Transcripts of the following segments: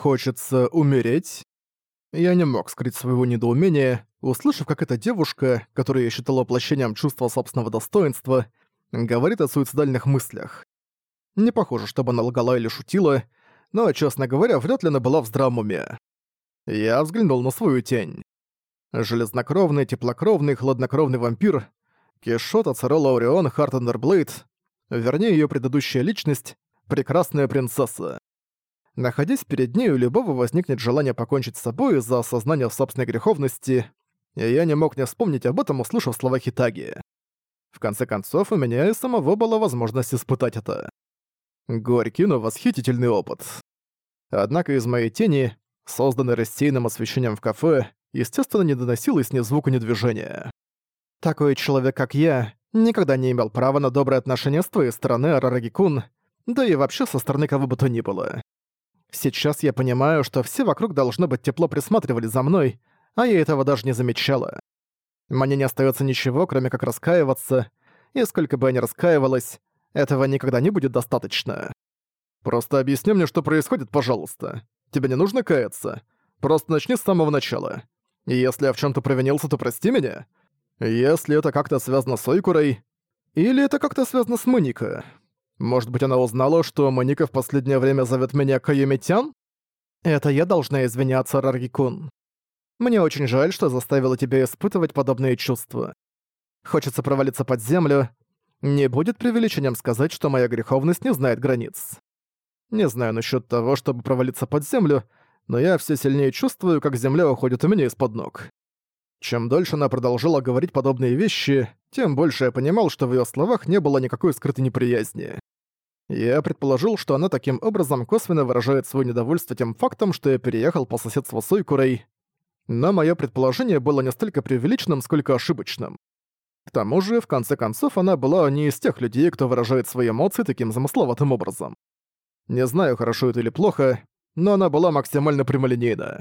«Хочется умереть?» Я не мог скрыть своего недоумения, услышав, как эта девушка, которую я считал воплощением чувства собственного достоинства, говорит о суицидальных мыслях. Не похоже, чтобы она лгала или шутила, но, честно говоря, вряд ли она была в здравом уме. Я взглянул на свою тень. Железнокровный, теплокровный, хладнокровный вампир Кишот Ацерелла Орион Хартендерблейд, вернее ее предыдущая личность, прекрасная принцесса. Находясь перед ней, у любого возникнет желание покончить с собой из-за осознания собственной греховности, и я не мог не вспомнить об этом, услышав слова Хитаги. В конце концов, у меня и самого была возможность испытать это. Горький, но восхитительный опыт. Однако из моей тени, созданной рассеянным освещением в кафе, естественно, не доносилось ни звука, ни движения. Такой человек, как я, никогда не имел права на добрые отношения с твоей стороны, Арарагикун, да и вообще со стороны кого бы то ни было. Сейчас я понимаю, что все вокруг должно быть тепло присматривали за мной, а я этого даже не замечала. Мне не остается ничего, кроме как раскаиваться, и сколько бы я ни раскаивалась, этого никогда не будет достаточно. Просто объясни мне, что происходит, пожалуйста. Тебе не нужно каяться. Просто начни с самого начала. И если я в чем то провинился, то прости меня. Если это как-то связано с Ойкурой, или это как-то связано с Муника, может быть, она узнала, что Моника в последнее время зовет меня Каюмитян? Это я должна извиняться, Раргикун. Мне очень жаль, что заставила тебя испытывать подобные чувства. Хочется провалиться под землю. Не будет преувеличением сказать, что моя греховность не знает границ. Не знаю насчет того, чтобы провалиться под землю, но я все сильнее чувствую, как земля уходит у меня из-под ног. Чем дольше она продолжала говорить подобные вещи, тем больше я понимал, что в её словах не было никакой скрытой неприязни. Я предположил, что она таким образом косвенно выражает своё недовольство тем фактом, что я переехал по соседству с Уйкурой, но моё предположение было не столько преувеличенным, сколько ошибочным. К тому же, в конце концов, она была не из тех людей, кто выражает свои эмоции таким замысловатым образом. Не знаю, хорошо это или плохо, но она была максимально прямолинейна.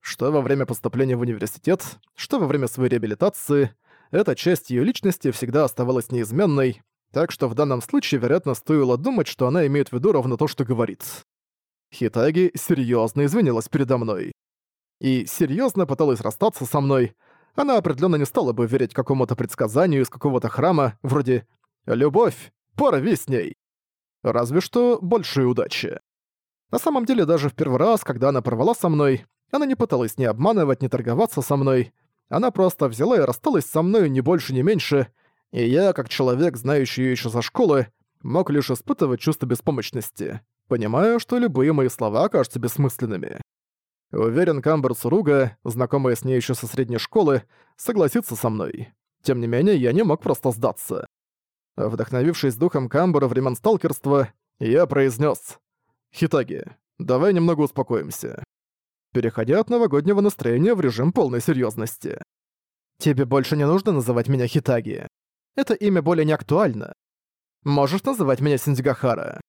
Что во время поступления в университет, что во время своей реабилитации, эта часть ее личности всегда оставалась неизменной, так что в данном случае, вероятно, стоило думать, что она имеет в виду ровно то, что говорит. Хитаги серьезно извинилась передо мной. И серьезно пыталась расстаться со мной. Она определенно не стала бы верить какому-то предсказанию из какого-то храма, вроде «Любовь, порви с ней!» Разве что большой удачи. На самом деле, даже в первый раз, когда она порвала со мной, она не пыталась ни обманывать, ни торговаться со мной. Она просто взяла и рассталась со мной не больше, ни меньше. И я, как человек, знающий ее еще со школы, мог лишь испытывать чувство беспомощности, Понимаю, что любые мои слова окажутся бессмысленными. Уверен, Камбер Суруга, знакомая с ней еще со средней школы, согласится со мной. Тем не менее, я не мог просто сдаться. Вдохновившись духом Камбера времен сталкерства, я произнес: «Хитаги, давай немного успокоимся» переходя от новогоднего настроения в режим полной серьезности, «Тебе больше не нужно называть меня Хитаги. Это имя более не актуально. Можешь называть меня Синдигахара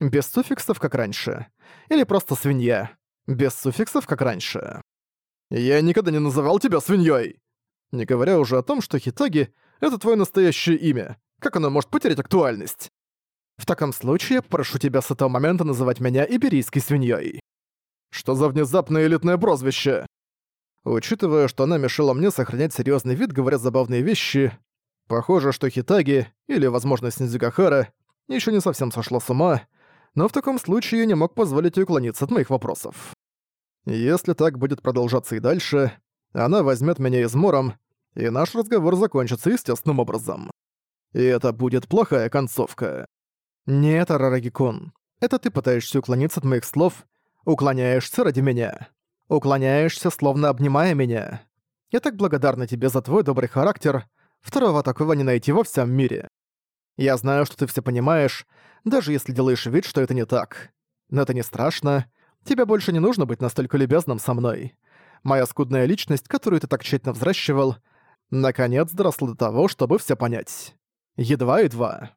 Без суффиксов, как раньше. Или просто свинья. Без суффиксов, как раньше. Я никогда не называл тебя Свиньей, Не говоря уже о том, что Хитаги — это твое настоящее имя. Как оно может потерять актуальность? В таком случае, прошу тебя с этого момента называть меня иберийской свиньей. Что за внезапное элитное прозвище? Учитывая, что она мешала мне сохранять серьезный вид, говоря забавные вещи, похоже, что Хитаги, или, возможно, Синдзюкахара, еще не совсем сошла с ума, но в таком случае я не мог позволить ей уклониться от моих вопросов. Если так будет продолжаться и дальше, она возьмет меня измором, и наш разговор закончится естественным образом. И это будет плохая концовка. Нет, Арарагикон, это ты пытаешься уклониться от моих слов — Уклоняешься ради меня. Уклоняешься, словно обнимая меня. Я так благодарна тебе за твой добрый характер. Второго такого не найти во всем мире. Я знаю, что ты все понимаешь, даже если делаешь вид, что это не так. Но это не страшно. Тебе больше не нужно быть настолько любезным со мной. Моя скудная личность, которую ты так тщательно взращивал, наконец доросла до того, чтобы все понять. Едва-едва.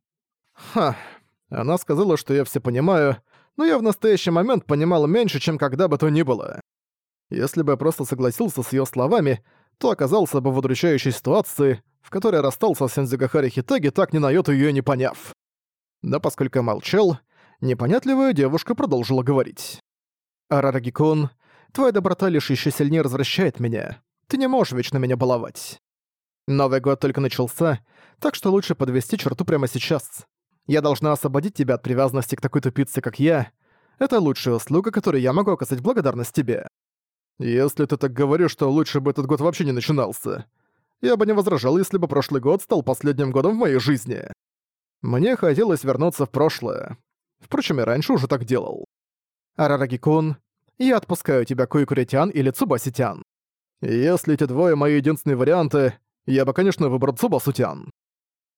Ха. Она сказала, что я все понимаю, но я в настоящий момент понимал меньше, чем когда бы то ни было. Если бы я просто согласился с ее словами, то оказался бы в удручающей ситуации, в которой расстался с Сензюгахари Хитаги, так ни на йоту её не поняв. Но поскольку молчал, непонятливая девушка продолжила говорить. «Арарагикон, твоя доброта лишь еще сильнее развращает меня. Ты не можешь вечно меня баловать. Новый год только начался, так что лучше подвести черту прямо сейчас. Я должна освободить тебя от привязанности к такой тупице, как я. Это лучшая услуга, которой я могу оказать благодарность тебе. Если ты так говоришь, то лучше бы этот год вообще не начинался. Я бы не возражал, если бы прошлый год стал последним годом в моей жизни. Мне хотелось вернуться в прошлое. Впрочем, я раньше уже так делал. Арарагикун, я отпускаю тебя Куикуритян или Цубаситян. Если эти двое мои единственные варианты, я бы, конечно, выбрал Цубасутян.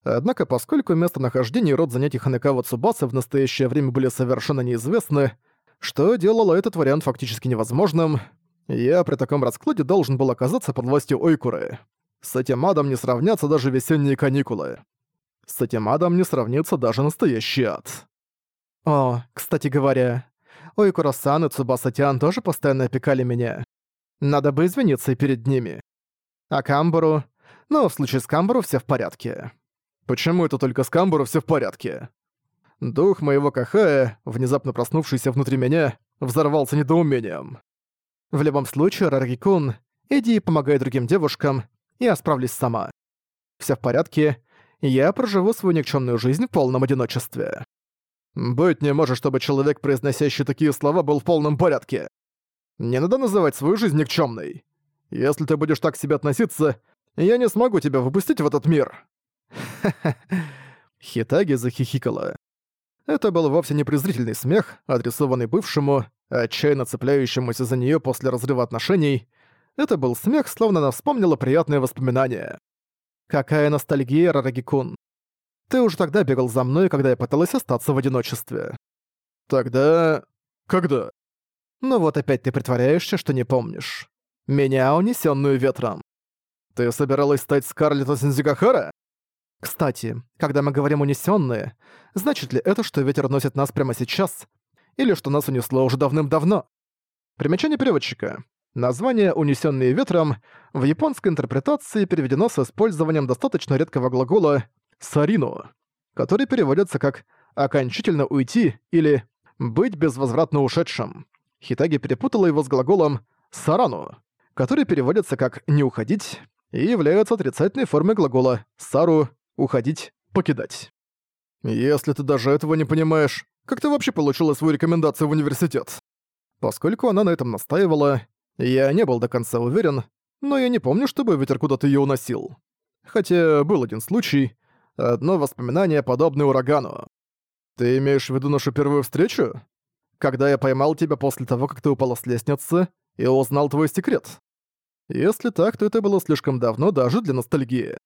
Однако, поскольку местонахождение и род занятий Ханекава Цубаса в настоящее время были совершенно неизвестны, что делало этот вариант фактически невозможным, я при таком раскладе должен был оказаться под властью Ойкуры. С этим адом не сравнятся даже весенние каникулы. С этим адом не сравнится даже настоящий ад. О, кстати говоря, Ойкура-сан и Цубаса-тян тоже постоянно опекали меня. Надо бы извиниться перед ними. А Камбару... Ну, в случае с Камбару все в порядке. Почему это только с Камбуру все в порядке? Дух моего Кахая, внезапно проснувшийся внутри меня, взорвался недоумением. В любом случае, Раргикун, иди и помогай другим девушкам, я справлюсь сама. Все в порядке, я проживу свою никчемную жизнь в полном одиночестве. Быть не может, чтобы человек, произносящий такие слова, был в полном порядке. Не надо называть свою жизнь никчемной. Если ты будешь так к себе относиться, я не смогу тебя выпустить в этот мир. Хитаги захихикала. Это был вовсе не презрительный смех, адресованный бывшему, отчаянно цепляющемуся за нее после разрыва отношений. Это был смех, словно она вспомнила приятные воспоминания. «Какая ностальгия, Рарагикун! Ты уже тогда бегал за мной, когда я пыталась остаться в одиночестве». «Тогда... когда?» «Ну вот опять ты притворяешься, что не помнишь. Меня, унесенную ветром». «Ты собиралась стать Скарлетт Синзигахара?» Кстати, когда мы говорим «унесённые», значит ли это, что ветер носит нас прямо сейчас? Или что нас унесло уже давным-давно? Примечание переводчика. Название «унесённые ветром» в японской интерпретации переведено с использованием достаточно редкого глагола «сарину», который переводится как «окончательно уйти» или «быть безвозвратно ушедшим». Хитаги перепутала его с глаголом «сарану», который переводится как «не уходить» и является отрицательной формой глагола «сару» Уходить, покидать. Если ты даже этого не понимаешь, как ты вообще получила свою рекомендацию в университет? Поскольку она на этом настаивала, я не был до конца уверен, но я не помню, чтобы ветер куда-то ее уносил. Хотя был один случай, одно воспоминание, подобное урагану. Ты имеешь в виду нашу первую встречу? Когда я поймал тебя после того, как ты упала с лестницы и узнал твой секрет? Если так, то это было слишком давно даже для ностальгии.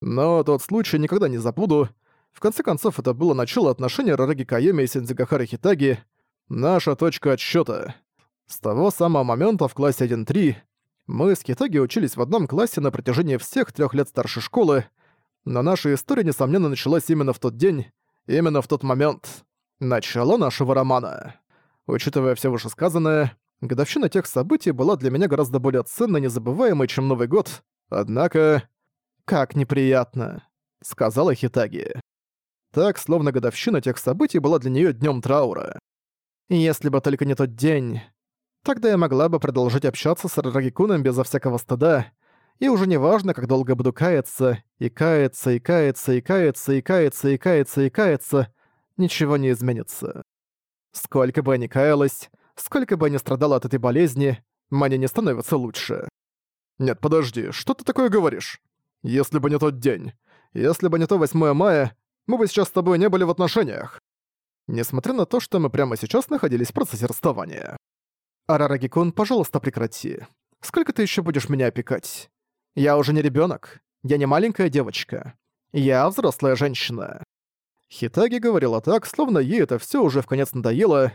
Но тот случай никогда не забуду. В конце концов, это было начало отношений Рараги Кайоми и Синдзигахары Хитаги, наша точка отсчёта. С того самого момента в классе 1-3 мы с Хитаги учились в одном классе на протяжении всех трех лет старшей школы, но наша история, несомненно, началась именно в тот день, именно в тот момент. Начало нашего романа. Учитывая все вышесказанное, годовщина тех событий была для меня гораздо более ценной и незабываемой, чем Новый год. Однако «Как неприятно», — сказала Хитаги. Так, словно годовщина тех событий была для неё днём траура. Если бы только не тот день, тогда я могла бы продолжить общаться с Рарагикуном безо всякого стыда, и уже неважно, как долго буду каяться, и каяться, и каяться, и каяться, и каяться, и каяться, и каяться, ничего не изменится. Сколько бы я ни каялась, сколько бы я ни страдала от этой болезни, мне не становится лучше. «Нет, подожди, что ты такое говоришь? Если бы не тот день, если бы не то 8 мая, мы бы сейчас с тобой не были в отношениях. Несмотря на то, что мы прямо сейчас находились в процессе расставания. Арарагикон, пожалуйста, прекрати. Сколько ты еще будешь меня опекать? Я уже не ребенок. Я не маленькая девочка. Я взрослая женщина. Хитаги говорила так, словно ей это все уже в конец надоело.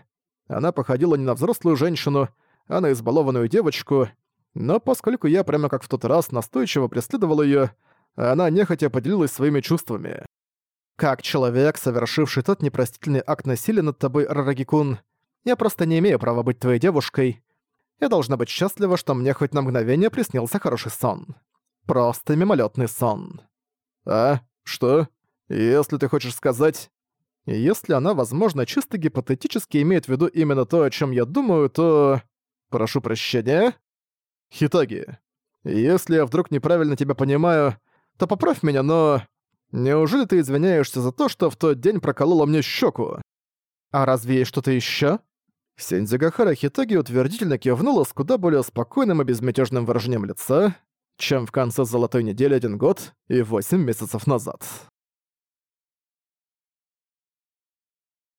Она походила не на взрослую женщину, а на избалованную девочку, но поскольку я прямо как в тот раз настойчиво преследовал ее, она нехотя поделилась своими чувствами. Как человек, совершивший тот непростительный акт насилия над тобой, Рарагикун, я просто не имею права быть твоей девушкой. Я должна быть счастлива, что мне хоть на мгновение приснился хороший сон. Просто мимолетный сон. А? Что? Если ты хочешь сказать... Если она, возможно, чисто гипотетически имеет в виду именно то, о чем я думаю, то... Прошу прощения? Хитаги, если я вдруг неправильно тебя понимаю, то поправь меня, но... Неужели ты извиняешься за то, что в тот день проколола мне щеку? А разве есть что-то еще? Сензигахара Хитаги утвердительно кивнула с куда более спокойным и безмятежным выражением лица, чем в конце золотой недели один год и восемь месяцев назад.